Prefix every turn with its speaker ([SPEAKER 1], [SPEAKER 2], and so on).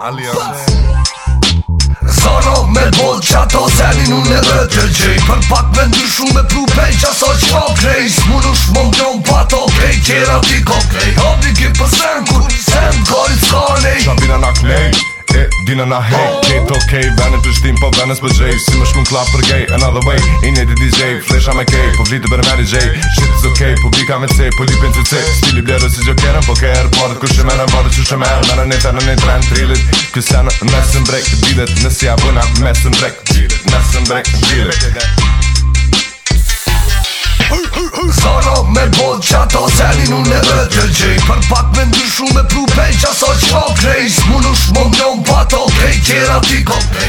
[SPEAKER 1] Alianz
[SPEAKER 2] Zono me bol që ato zelin unë e rëtje gjej Për pak me ndryshu me prupej që aso që po krej S'mu nush më mdjom pat okej okay, qera ti ko krej
[SPEAKER 3] Hobi ki për sen kur sen kori s'kanej Qa bina na klej E dina na hej oh. Kejt to kej venet për shtim po venes për gjej Si më shkun klap për gej another way I need a DJ flesha me kej Po vlite bërë meri gjej Shit okay, po me cej, po lipin të cej Stili blerë si gjokerën, po ke erë Kushe ku shemerë, parët që shemerë Merë në ne në në tren trillit break në mesën brek, bidet Nësi a bëna mesën brek, bidet Mesën brek, bidet
[SPEAKER 2] Sono me bod që ato zelin unë e rët Për pak me ndryshu me prupej që aso që o krej Së nush më mjom pa kej Kjera ti ko